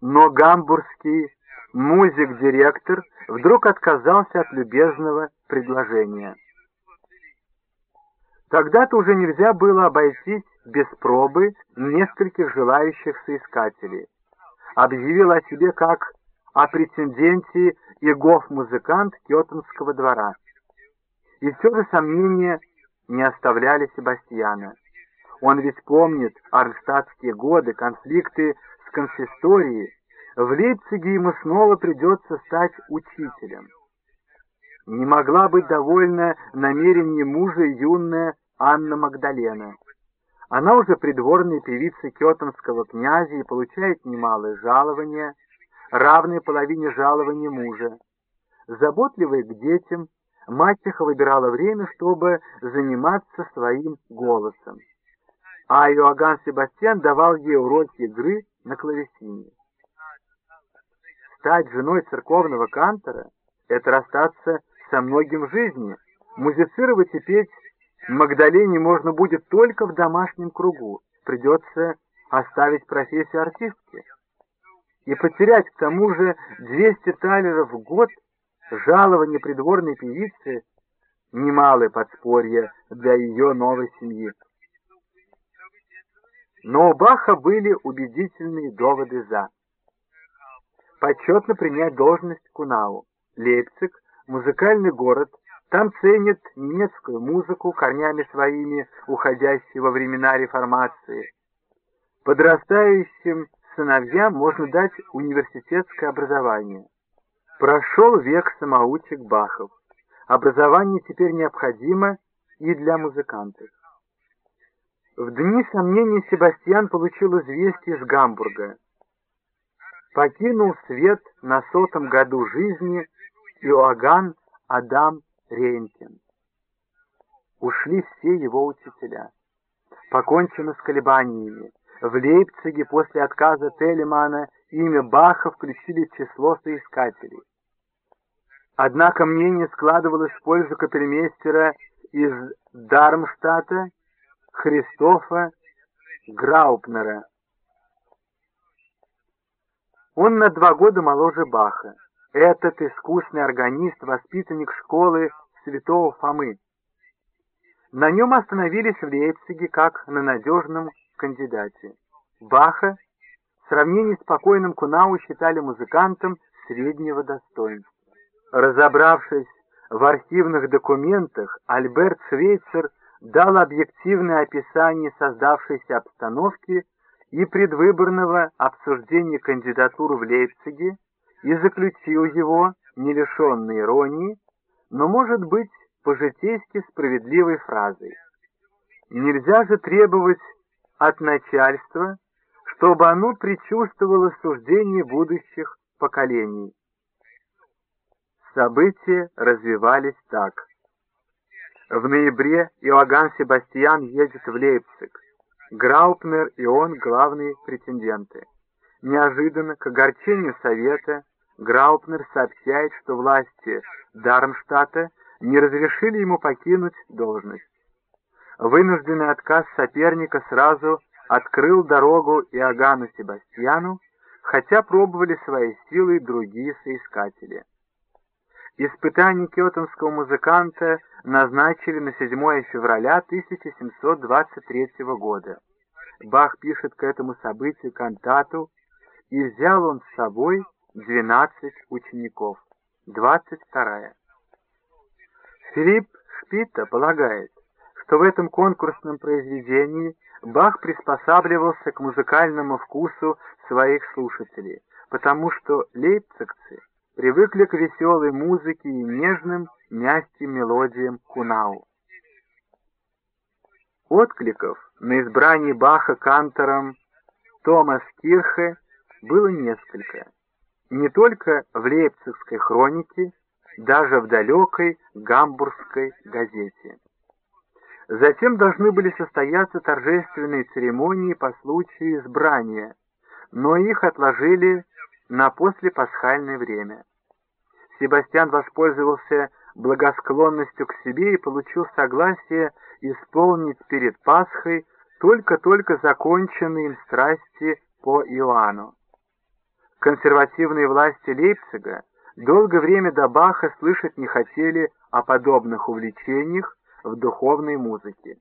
Но гамбургский музик-директор вдруг отказался от любезного предложения. Тогда-то уже нельзя было обойтись без пробы нескольких желающих соискателей. Объявил о себе как о претенденте и гоф-музыкант Кетонского двора. И все же сомнения не оставляли Себастьяна. Он ведь помнит арнштадтские годы, конфликты с консисторией. В Лейпциге ему снова придется стать учителем. Не могла быть довольна намерением мужа юная Анна Магдалена. Она уже придворная певица Кетонского князя и получает немалое жалование, равное половине жалования мужа. Заботливая к детям, мачеха выбирала время, чтобы заниматься своим голосом. А Иоганн Себастьян давал ей уроки игры на клавесине. Стать женой церковного кантора — это расстаться со многим в жизни, музицировать и петь Магдалене можно будет только в домашнем кругу. Придется оставить профессию артистки. И потерять к тому же 200 талеров в год жалование придворной певицы — немалое подспорье для ее новой семьи. Но у Баха были убедительные доводы «за». Почетно принять должность Кунау. Лейпциг — музыкальный город, там ценят немецкую музыку, корнями своими уходящие во времена реформации. Подрастающим сыновьям можно дать университетское образование. Прошел век самоучек Бахов. Образование теперь необходимо и для музыкантов. В дни сомнений Себастьян получил известие из Гамбурга. Покинул свет на сотом году жизни Иоганн Адам Рейнкин. Ушли все его учителя. Покончено с колебаниями. В Лейпциге после отказа Телемана имя Баха включили в число соискателей. Однако мнение складывалось в пользу капельмейстера из Дармштадта Христофа Граупнера. Он на два года моложе Баха. Этот искусный органист, воспитанник школы святого Фомы. На нем остановились в Лейпциге как на надежном кандидате. Баха в сравнении с покойным Кунау считали музыкантом среднего достоинства. Разобравшись в архивных документах, Альберт Швейцер дал объективное описание создавшейся обстановки и предвыборного обсуждения кандидатур в Лейпциге, и заключил его, не лишенный иронии, но, может быть, по-житейски справедливой фразой. Нельзя же требовать от начальства, чтобы оно предчувствовало суждение будущих поколений. События развивались так. В ноябре Иоганн Себастьян едет в Лейпциг. Граупнер и он главные претенденты. Неожиданно, к огорчению совета, Граупнер сообщает, что власти Дармштадта не разрешили ему покинуть должность. Вынужденный отказ соперника сразу открыл дорогу Иоганну Себастьяну, хотя пробовали свои силы другие соискатели. Испытание кетонского музыканта назначили на 7 февраля 1723 года. Бах пишет к этому событию кантату, и взял он с собой 12 учеников. 22. Филипп Шпита полагает, что в этом конкурсном произведении Бах приспосабливался к музыкальному вкусу своих слушателей, потому что лейпцигцы привыкли к веселой музыке и нежным, мягким мелодиям кунау. Откликов на избрание Баха кантором Томас Кирхе было несколько не только в Лейпцигской хронике, даже в далекой Гамбургской газете. Затем должны были состояться торжественные церемонии по случаю избрания, но их отложили на послепасхальное время. Себастьян воспользовался благосклонностью к себе и получил согласие исполнить перед Пасхой только-только законченные им страсти по Иоанну. Консервативные власти Лейпцига долгое время до Баха слышать не хотели о подобных увлечениях в духовной музыке.